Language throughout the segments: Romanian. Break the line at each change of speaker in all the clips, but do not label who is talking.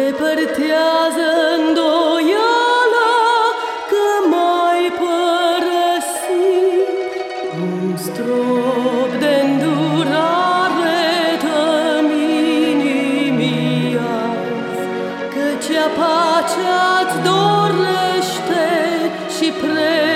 bătează îndoiala că m-ai părăsit. Un strop de îndurare dă-mi inimii azi Căci pacea-ți dorește și prezența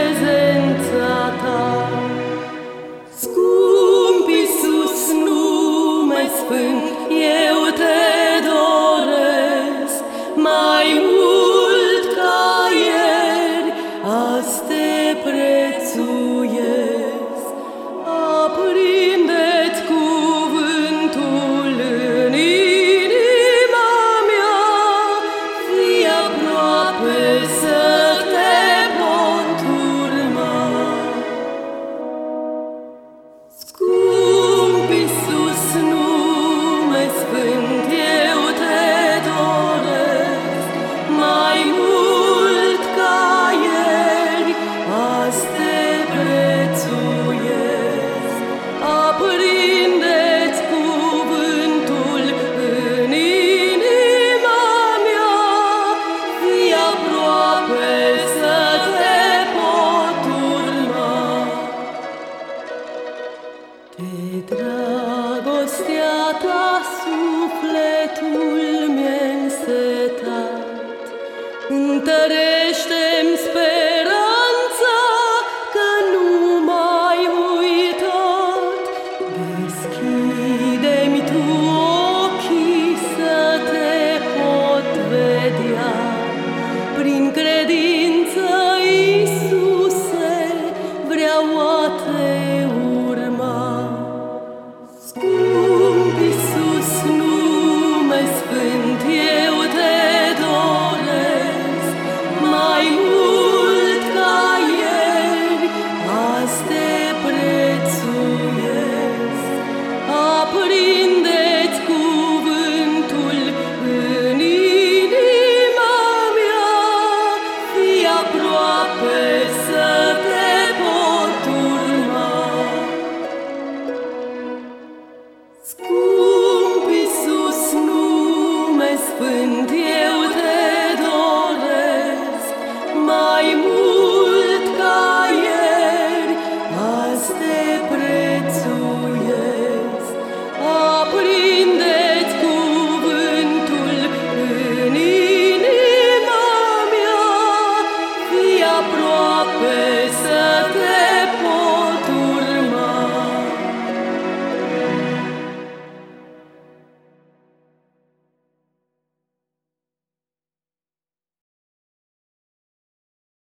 sufletul mi-e însetat, Întărește-mi speranța că nu m-ai uitat. Deschide-mi tu ochii să te pot vedea, Prin credință, school.